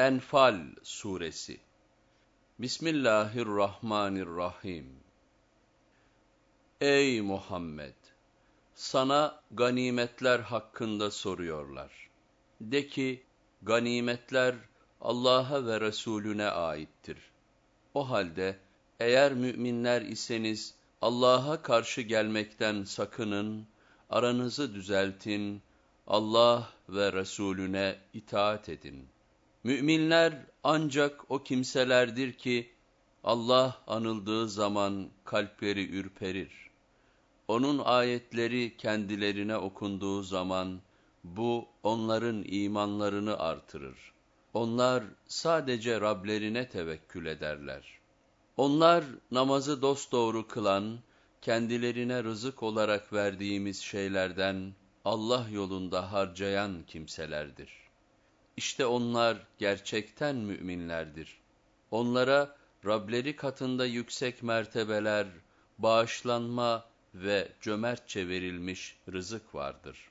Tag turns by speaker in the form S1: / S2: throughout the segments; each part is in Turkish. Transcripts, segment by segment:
S1: Enfal Suresi Bismillahirrahmanirrahim Ey Muhammed! Sana ganimetler hakkında soruyorlar. De ki, ganimetler Allah'a ve Resulüne aittir. O halde eğer müminler iseniz Allah'a karşı gelmekten sakının, aranızı düzeltin, Allah ve Resulüne itaat edin. Müminler ancak o kimselerdir ki, Allah anıldığı zaman kalpleri ürperir. Onun ayetleri kendilerine okunduğu zaman, bu onların imanlarını artırır. Onlar sadece Rablerine tevekkül ederler. Onlar namazı dosdoğru kılan, kendilerine rızık olarak verdiğimiz şeylerden Allah yolunda harcayan kimselerdir. İşte onlar gerçekten müminlerdir. Onlara Rableri katında yüksek mertebeler, bağışlanma ve cömertçe verilmiş rızık vardır.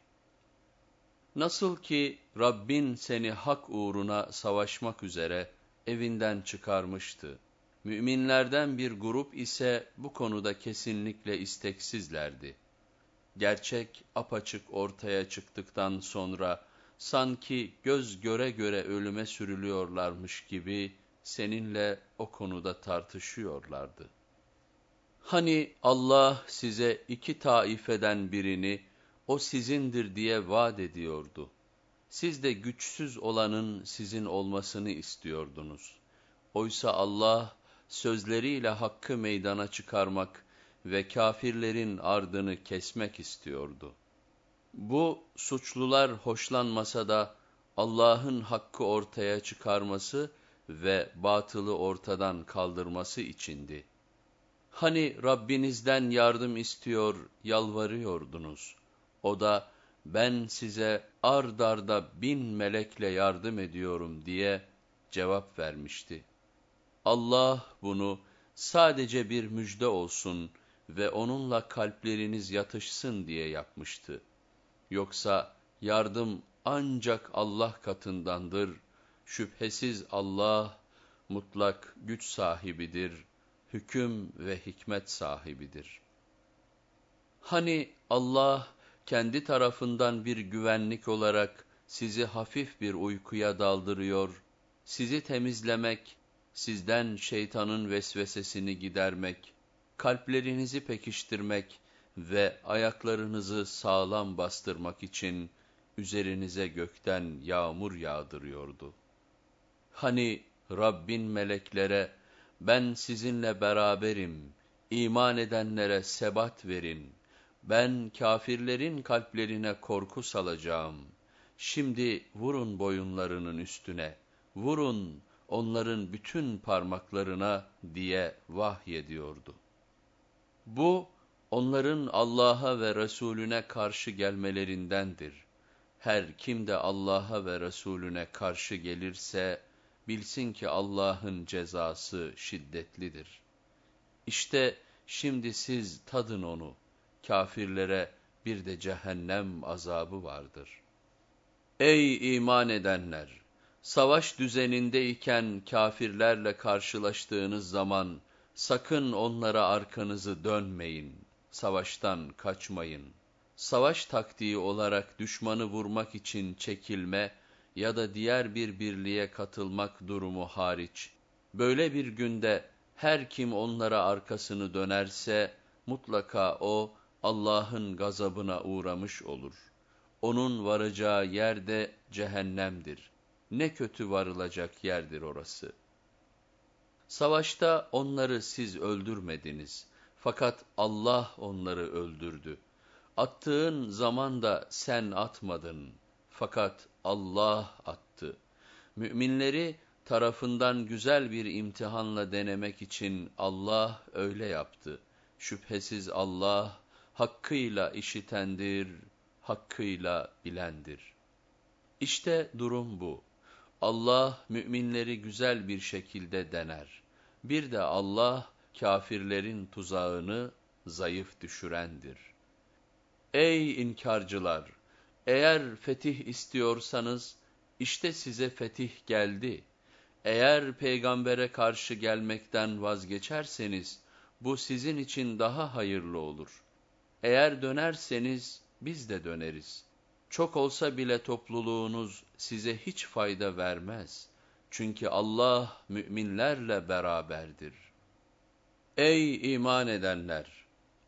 S1: Nasıl ki Rabbin seni hak uğruna savaşmak üzere evinden çıkarmıştı. Müminlerden bir grup ise bu konuda kesinlikle isteksizlerdi. Gerçek apaçık ortaya çıktıktan sonra sanki göz göre göre ölüme sürülüyorlarmış gibi seninle o konuda tartışıyorlardı. Hani Allah size iki taifeden birini o sizindir diye vaat ediyordu. Siz de güçsüz olanın sizin olmasını istiyordunuz. Oysa Allah sözleriyle hakkı meydana çıkarmak ve kafirlerin ardını kesmek istiyordu. Bu suçlular hoşlanmasa da Allah'ın hakkı ortaya çıkarması ve batılı ortadan kaldırması içindi. Hani Rabbinizden yardım istiyor, yalvarıyordunuz. O da ben size ard arda bin melekle yardım ediyorum diye cevap vermişti. Allah bunu sadece bir müjde olsun ve onunla kalpleriniz yatışsın diye yapmıştı. Yoksa yardım ancak Allah katındandır. Şüphesiz Allah mutlak güç sahibidir, hüküm ve hikmet sahibidir. Hani Allah kendi tarafından bir güvenlik olarak sizi hafif bir uykuya daldırıyor, sizi temizlemek, sizden şeytanın vesvesesini gidermek, kalplerinizi pekiştirmek ve ayaklarınızı sağlam bastırmak için üzerinize gökten yağmur yağdırıyordu. Hani Rabbin meleklere, ben sizinle beraberim, iman edenlere sebat verin, ben kafirlerin kalplerine korku salacağım, şimdi vurun boyunlarının üstüne, vurun onların bütün parmaklarına diye vahyediyordu. Bu, onların Allah'a ve Resulüne karşı gelmelerindendir. Her kim de Allah'a ve Resulüne karşı gelirse, bilsin ki Allah'ın cezası şiddetlidir. İşte şimdi siz tadın onu, kafirlere bir de cehennem azabı vardır. Ey iman edenler! Savaş düzenindeyken kafirlerle karşılaştığınız zaman, sakın onlara arkanızı dönmeyin, savaştan kaçmayın. Savaş taktiği olarak düşmanı vurmak için çekilme ya da diğer bir birliğe katılmak durumu hariç, böyle bir günde her kim onlara arkasını dönerse, mutlaka o Allah'ın gazabına uğramış olur. Onun varacağı yer de cehennemdir. Ne kötü varılacak yerdir orası. Savaşta onları siz öldürmediniz. Fakat Allah onları öldürdü. Attığın zaman da sen atmadın. Fakat Allah attı. Müminleri tarafından güzel bir imtihanla denemek için Allah öyle yaptı. Şüphesiz Allah hakkıyla işitendir, hakkıyla bilendir. İşte durum bu. Allah müminleri güzel bir şekilde dener. Bir de Allah kafirlerin tuzağını zayıf düşürendir. Ey inkarcılar! Eğer fetih istiyorsanız, işte size fetih geldi. Eğer peygambere karşı gelmekten vazgeçerseniz, bu sizin için daha hayırlı olur. Eğer dönerseniz, biz de döneriz. Çok olsa bile topluluğunuz size hiç fayda vermez. Çünkü Allah müminlerle beraberdir. Ey iman edenler!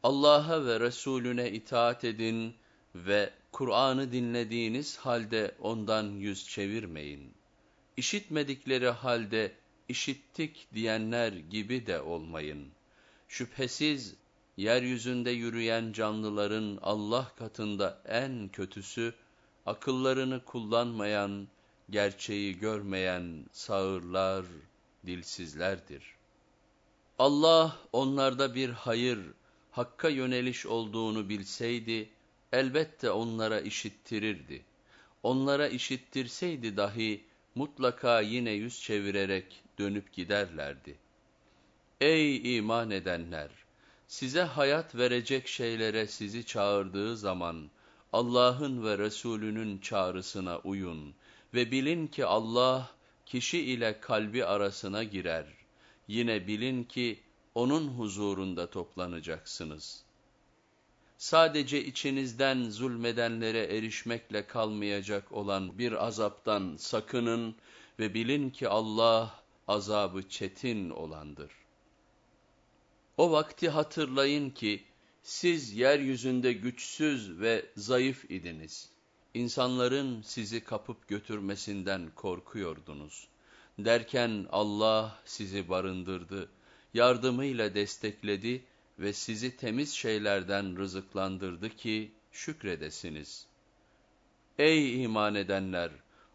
S1: Allah'a ve Resulüne itaat edin ve Kur'an'ı dinlediğiniz halde ondan yüz çevirmeyin. İşitmedikleri halde işittik diyenler gibi de olmayın. Şüphesiz yeryüzünde yürüyen canlıların Allah katında en kötüsü, akıllarını kullanmayan, gerçeği görmeyen sağırlar, dilsizlerdir. Allah onlarda bir hayır, hakka yöneliş olduğunu bilseydi, elbette onlara işittirirdi. Onlara işittirseydi dahi, mutlaka yine yüz çevirerek dönüp giderlerdi. Ey iman edenler! Size hayat verecek şeylere sizi çağırdığı zaman, Allah'ın ve Resulünün çağrısına uyun ve bilin ki Allah, kişi ile kalbi arasına girer. Yine bilin ki, O'nun huzurunda toplanacaksınız. Sadece içinizden zulmedenlere erişmekle kalmayacak olan bir azaptan sakının ve bilin ki Allah, azabı çetin olandır. O vakti hatırlayın ki, siz yeryüzünde güçsüz ve zayıf idiniz. İnsanların sizi kapıp götürmesinden korkuyordunuz. Derken Allah sizi barındırdı, yardımıyla destekledi ve sizi temiz şeylerden rızıklandırdı ki şükredesiniz. Ey iman edenler!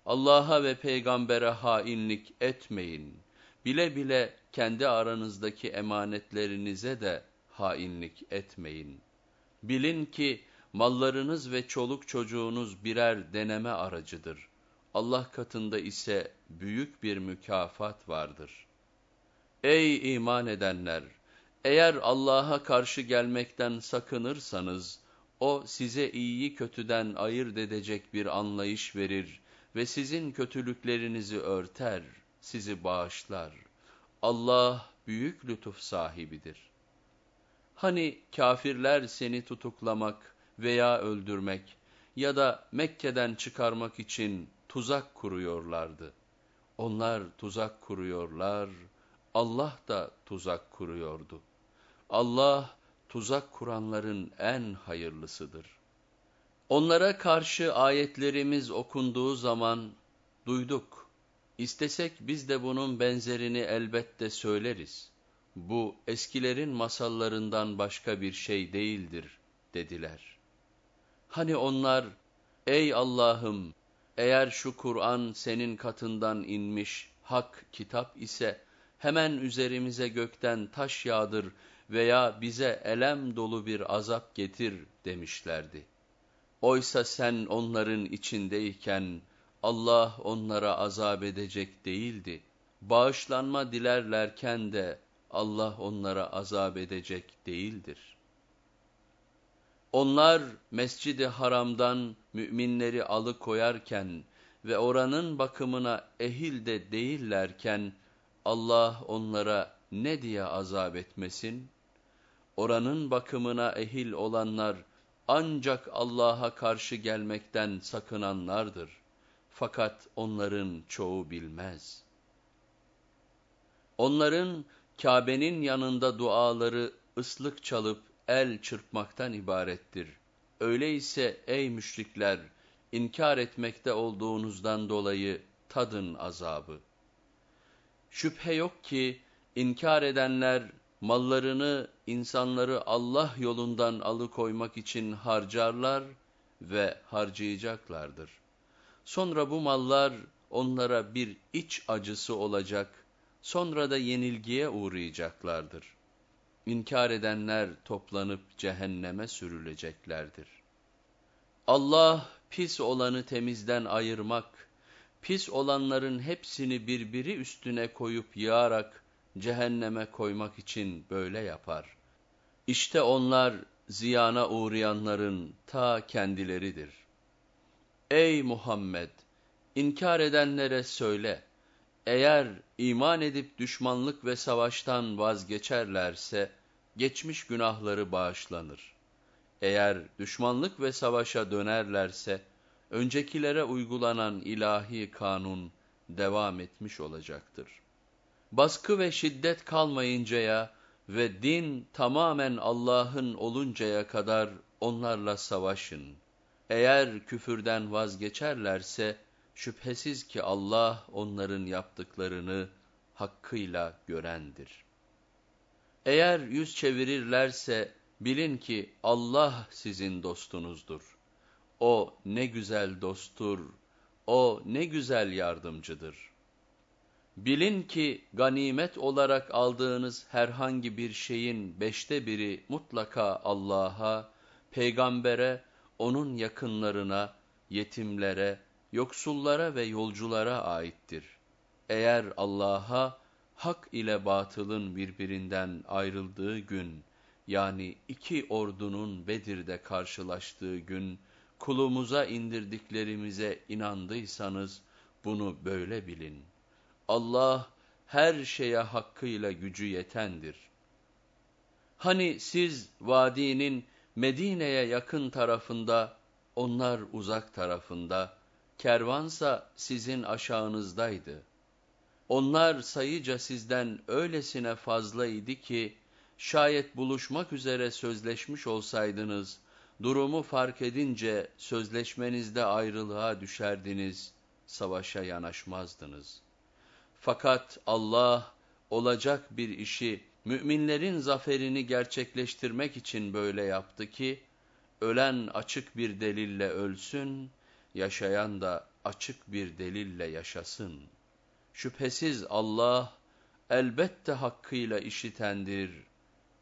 S1: Allah'a ve peygambere hainlik etmeyin. Bile bile kendi aranızdaki emanetlerinize de hainlik etmeyin. Bilin ki mallarınız ve çoluk çocuğunuz birer deneme aracıdır. Allah katında ise büyük bir mükafat vardır. Ey iman edenler! Eğer Allah'a karşı gelmekten sakınırsanız, O size iyiyi kötüden ayırt edecek bir anlayış verir ve sizin kötülüklerinizi örter, sizi bağışlar. Allah büyük lütuf sahibidir. Hani kafirler seni tutuklamak veya öldürmek ya da Mekke'den çıkarmak için tuzak kuruyorlardı. Onlar tuzak kuruyorlar, Allah da tuzak kuruyordu. Allah tuzak kuranların en hayırlısıdır. Onlara karşı ayetlerimiz okunduğu zaman duyduk. İstesek biz de bunun benzerini elbette söyleriz. Bu eskilerin masallarından başka bir şey değildir dediler. Hani onlar ey Allah'ım eğer şu Kur'an senin katından inmiş hak kitap ise hemen üzerimize gökten taş yağdır veya bize elem dolu bir azap getir demişlerdi. Oysa sen onların içindeyken Allah onlara azap edecek değildi. Bağışlanma dilerlerken de Allah onlara azap edecek değildir. Onlar mescidi haramdan müminleri alıkoyarken ve oranın bakımına ehil de değillerken Allah onlara ne diye azap etmesin? Oranın bakımına ehil olanlar ancak Allah'a karşı gelmekten sakınanlardır. Fakat onların çoğu bilmez. Onların Kabe'nin yanında duaları ıslık çalıp el çırpmaktan ibarettir. Öyleyse ey müşrikler, inkar etmekte olduğunuzdan dolayı tadın azabı. Şüphe yok ki inkar edenler mallarını insanları Allah yolundan alıkoymak için harcarlar ve harcayacaklardır. Sonra bu mallar onlara bir iç acısı olacak, sonra da yenilgiye uğrayacaklardır. İnkar edenler toplanıp cehenneme sürüleceklerdir. Allah pis olanı temizden ayırmak, pis olanların hepsini birbiri üstüne koyup yığarak cehenneme koymak için böyle yapar. İşte onlar ziyana uğrayanların ta kendileridir. Ey Muhammed! İnkar edenlere söyle, Eğer iman edip düşmanlık ve savaştan vazgeçerlerse, geçmiş günahları bağışlanır. Eğer düşmanlık ve savaşa dönerlerse, öncekilere uygulanan ilahi kanun devam etmiş olacaktır. Baskı ve şiddet kalmayıncaya ve din tamamen Allah'ın oluncaya kadar onlarla savaşın. Eğer küfürden vazgeçerlerse, şüphesiz ki Allah onların yaptıklarını hakkıyla görendir. Eğer yüz çevirirlerse, bilin ki Allah sizin dostunuzdur. O ne güzel dosttur, o ne güzel yardımcıdır. Bilin ki ganimet olarak aldığınız herhangi bir şeyin beşte biri mutlaka Allah'a, peygambere, onun yakınlarına, yetimlere, yoksullara ve yolculara aittir. Eğer Allah'a, hak ile batılın birbirinden ayrıldığı gün, yani iki ordunun Bedir'de karşılaştığı gün, kulumuza indirdiklerimize inandıysanız, bunu böyle bilin. Allah, her şeye hakkıyla gücü yetendir. Hani siz vadinin Medine'ye yakın tarafında, onlar uzak tarafında, kervansa sizin aşağınızdaydı. Onlar sayıca sizden öylesine fazlaydı ki, şayet buluşmak üzere sözleşmiş olsaydınız, durumu fark edince sözleşmenizde ayrılığa düşerdiniz, savaşa yanaşmazdınız. Fakat Allah olacak bir işi müminlerin zaferini gerçekleştirmek için böyle yaptı ki, ölen açık bir delille ölsün, yaşayan da açık bir delille yaşasın. Şüphesiz Allah elbette hakkıyla işitendir,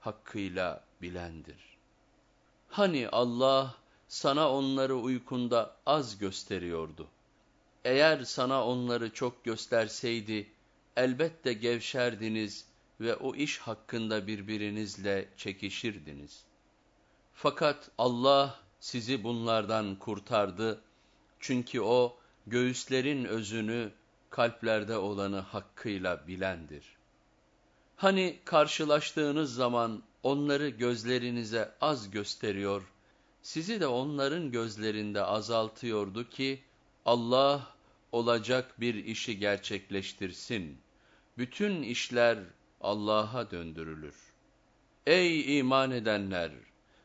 S1: hakkıyla bilendir. Hani Allah sana onları uykunda az gösteriyordu. Eğer sana onları çok gösterseydi, elbette gevşerdiniz ve o iş hakkında birbirinizle çekişirdiniz. Fakat Allah sizi bunlardan kurtardı, çünkü O, göğüslerin özünü, kalplerde olanı hakkıyla bilendir. Hani karşılaştığınız zaman onları gözlerinize az gösteriyor, sizi de onların gözlerinde azaltıyordu ki, Allah olacak bir işi gerçekleştirsin. Bütün işler Allah'a döndürülür. Ey iman edenler!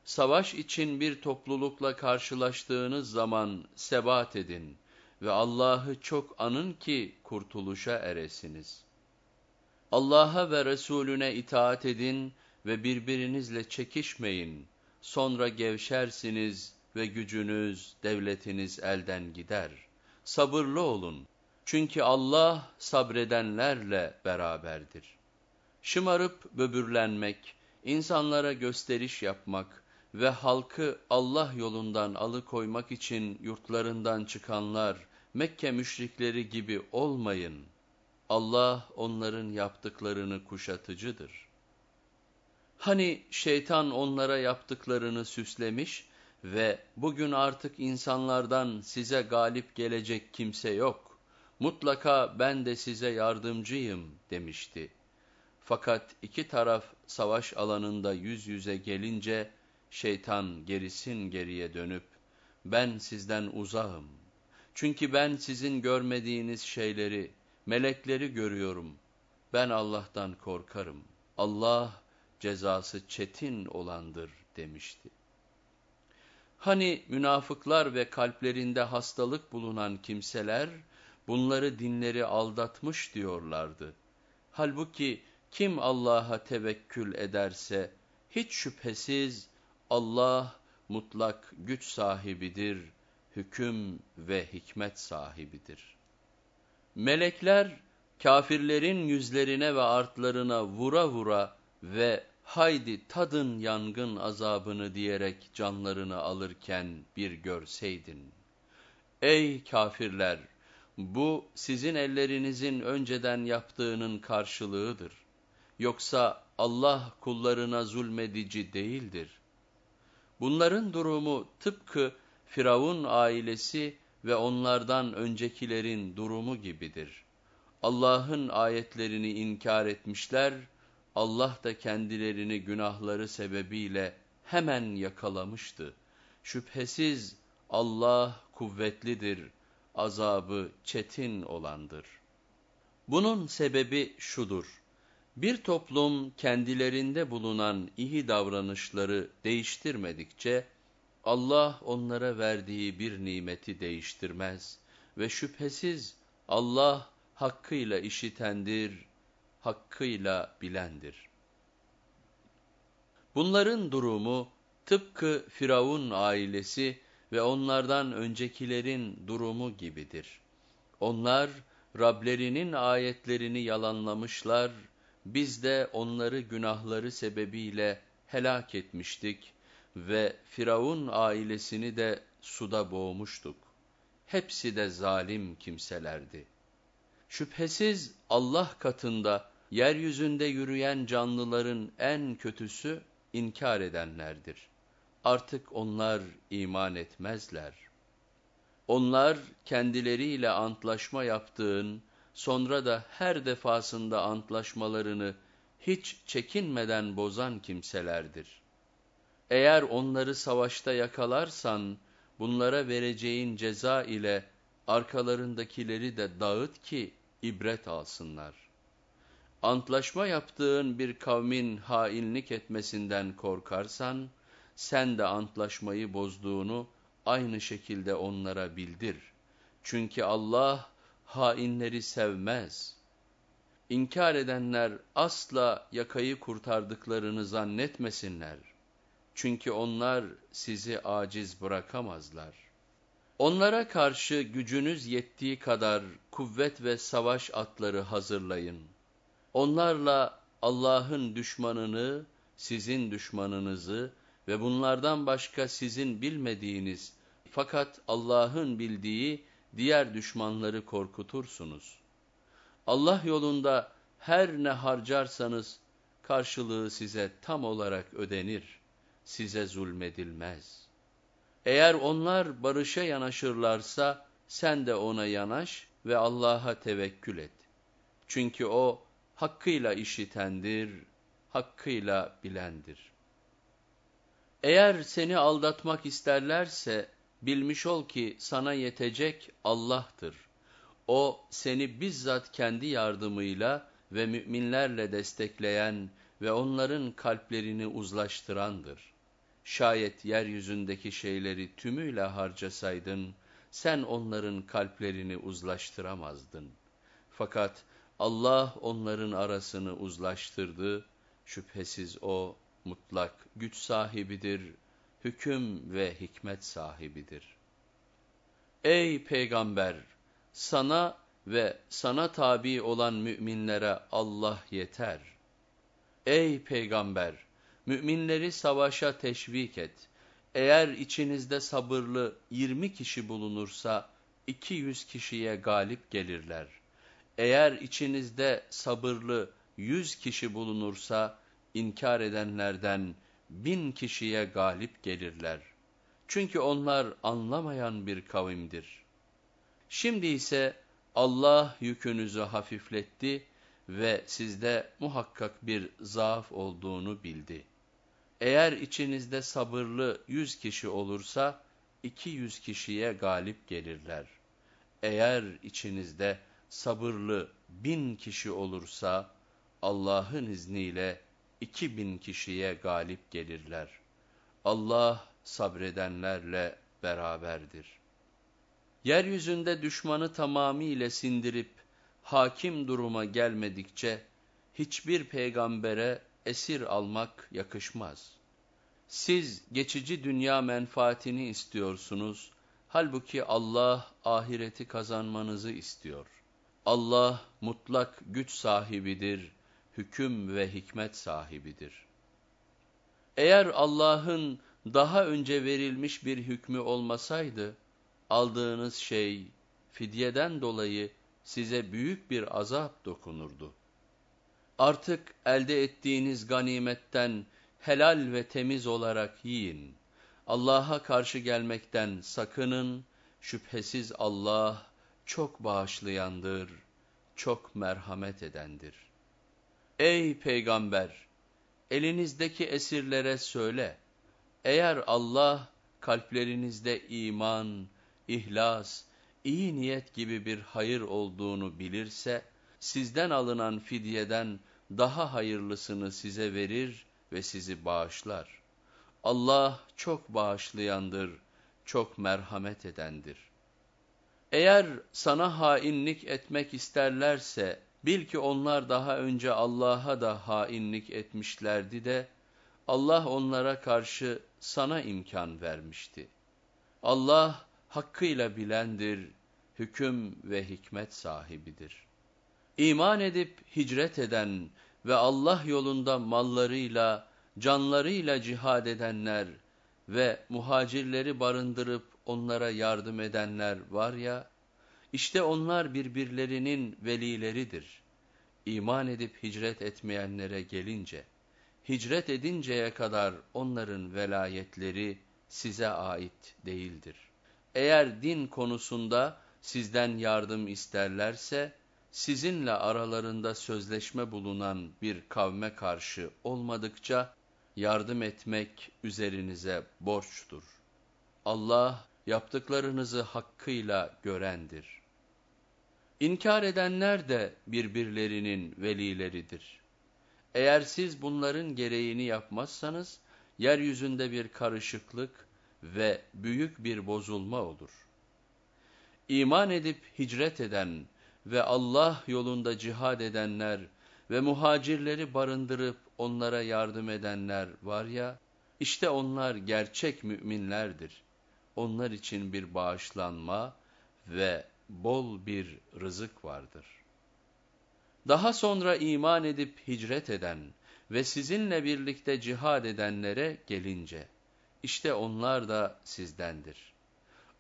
S1: Savaş için bir toplulukla karşılaştığınız zaman sebat edin ve Allah'ı çok anın ki kurtuluşa eresiniz. Allah'a ve Resulüne itaat edin ve birbirinizle çekişmeyin. Sonra gevşersiniz ve gücünüz, devletiniz elden gider. Sabırlı olun. Çünkü Allah sabredenlerle beraberdir. Şımarıp böbürlenmek, insanlara gösteriş yapmak ve halkı Allah yolundan alıkoymak için yurtlarından çıkanlar, Mekke müşrikleri gibi olmayın. Allah onların yaptıklarını kuşatıcıdır. Hani şeytan onlara yaptıklarını süslemiş ve bugün artık insanlardan size galip gelecek kimse yok. Mutlaka ben de size yardımcıyım demişti. Fakat iki taraf savaş alanında yüz yüze gelince şeytan gerisin geriye dönüp ben sizden uzağım. Çünkü ben sizin görmediğiniz şeyleri, melekleri görüyorum. Ben Allah'tan korkarım. Allah cezası çetin olandır demişti. Hani münafıklar ve kalplerinde hastalık bulunan kimseler bunları dinleri aldatmış diyorlardı. Halbuki kim Allah'a tevekkül ederse hiç şüphesiz Allah mutlak güç sahibidir, hüküm ve hikmet sahibidir. Melekler kafirlerin yüzlerine ve artlarına vura vura ve haydi tadın yangın azabını diyerek canlarını alırken bir görseydin. Ey kafirler! Bu sizin ellerinizin önceden yaptığının karşılığıdır. Yoksa Allah kullarına zulmedici değildir. Bunların durumu tıpkı Firavun ailesi ve onlardan öncekilerin durumu gibidir. Allah'ın ayetlerini inkar etmişler, Allah da kendilerini günahları sebebiyle hemen yakalamıştı. Şüphesiz Allah kuvvetlidir, azabı çetin olandır. Bunun sebebi şudur. Bir toplum kendilerinde bulunan iyi davranışları değiştirmedikçe, Allah onlara verdiği bir nimeti değiştirmez ve şüphesiz Allah hakkıyla işitendir, hakkıyla bilendir. Bunların durumu tıpkı Firavun ailesi ve onlardan öncekilerin durumu gibidir. Onlar Rablerinin ayetlerini yalanlamışlar, biz de onları günahları sebebiyle helak etmiştik ve Firavun ailesini de suda boğmuştuk. Hepsi de zalim kimselerdi. Şüphesiz Allah katında yeryüzünde yürüyen canlıların en kötüsü inkar edenlerdir. Artık onlar iman etmezler. Onlar kendileriyle antlaşma yaptığın, sonra da her defasında antlaşmalarını hiç çekinmeden bozan kimselerdir. Eğer onları savaşta yakalarsan, bunlara vereceğin ceza ile arkalarındakileri de dağıt ki ibret alsınlar. Antlaşma yaptığın bir kavmin hainlik etmesinden korkarsan, sen de antlaşmayı bozduğunu aynı şekilde onlara bildir. Çünkü Allah hainleri sevmez. İnkar edenler asla yakayı kurtardıklarını zannetmesinler. Çünkü onlar sizi aciz bırakamazlar. Onlara karşı gücünüz yettiği kadar kuvvet ve savaş atları hazırlayın. Onlarla Allah'ın düşmanını, sizin düşmanınızı ve bunlardan başka sizin bilmediğiniz fakat Allah'ın bildiği diğer düşmanları korkutursunuz. Allah yolunda her ne harcarsanız karşılığı size tam olarak ödenir, size zulmedilmez. Eğer onlar barışa yanaşırlarsa sen de ona yanaş ve Allah'a tevekkül et. Çünkü o hakkıyla işitendir, hakkıyla bilendir. Eğer seni aldatmak isterlerse bilmiş ol ki sana yetecek Allah'tır. O seni bizzat kendi yardımıyla ve müminlerle destekleyen ve onların kalplerini uzlaştırandır. Şayet yeryüzündeki şeyleri tümüyle harcasaydın, sen onların kalplerini uzlaştıramazdın. Fakat Allah onların arasını uzlaştırdı, şüphesiz O mutlak güç sahibidir, hüküm ve hikmet sahibidir. Ey Peygamber! Sana ve sana tabi olan müminlere Allah yeter. Ey Peygamber! Müminleri savaşa teşvik et. Eğer içinizde sabırlı yirmi kişi bulunursa, iki yüz kişiye galip gelirler. Eğer içinizde sabırlı yüz kişi bulunursa, inkar edenlerden bin kişiye galip gelirler. Çünkü onlar anlamayan bir kavimdir. Şimdi ise Allah yükünüzü hafifletti ve sizde muhakkak bir zaaf olduğunu bildi. Eğer içinizde sabırlı yüz kişi olursa, iki yüz kişiye galip gelirler. Eğer içinizde sabırlı bin kişi olursa, Allah'ın izniyle iki bin kişiye galip gelirler. Allah sabredenlerle beraberdir. Yeryüzünde düşmanı tamamiyle sindirip hakim duruma gelmedikçe hiçbir peygambere esir almak yakışmaz. Siz geçici dünya menfaatini istiyorsunuz, halbuki Allah ahireti kazanmanızı istiyor. Allah mutlak güç sahibidir, hüküm ve hikmet sahibidir. Eğer Allah'ın daha önce verilmiş bir hükmü olmasaydı, aldığınız şey fidyeden dolayı size büyük bir azap dokunurdu. Artık elde ettiğiniz ganimetten helal ve temiz olarak yiyin. Allah'a karşı gelmekten sakının, şüphesiz Allah çok bağışlayandır, çok merhamet edendir. Ey peygamber! Elinizdeki esirlere söyle, eğer Allah kalplerinizde iman, ihlas, iyi niyet gibi bir hayır olduğunu bilirse, sizden alınan fidyeden daha hayırlısını size verir ve sizi bağışlar. Allah çok bağışlayandır, çok merhamet edendir. Eğer sana hainlik etmek isterlerse, bil ki onlar daha önce Allah'a da hainlik etmişlerdi de, Allah onlara karşı sana imkan vermişti. Allah hakkıyla bilendir, hüküm ve hikmet sahibidir. İman edip hicret eden ve Allah yolunda mallarıyla, canlarıyla cihad edenler ve muhacirleri barındırıp onlara yardım edenler var ya, işte onlar birbirlerinin velileridir. İman edip hicret etmeyenlere gelince, hicret edinceye kadar onların velayetleri size ait değildir. Eğer din konusunda sizden yardım isterlerse, sizinle aralarında sözleşme bulunan bir kavme karşı olmadıkça, yardım etmek üzerinize borçtur. Allah yaptıklarınızı hakkıyla görendir. İnkar edenler de birbirlerinin velileridir. Eğer siz bunların gereğini yapmazsanız, yeryüzünde bir karışıklık ve büyük bir bozulma olur. İman edip hicret eden ve Allah yolunda cihad edenler ve muhacirleri barındırıp onlara yardım edenler var ya, işte onlar gerçek müminlerdir. Onlar için bir bağışlanma ve bol bir rızık vardır. Daha sonra iman edip hicret eden ve sizinle birlikte cihad edenlere gelince, işte onlar da sizdendir.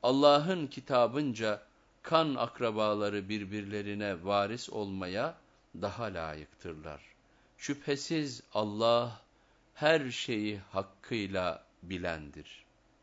S1: Allah'ın kitabınca kan akrabaları birbirlerine varis olmaya daha layıktırlar. Şüphesiz Allah her şeyi hakkıyla bilendir.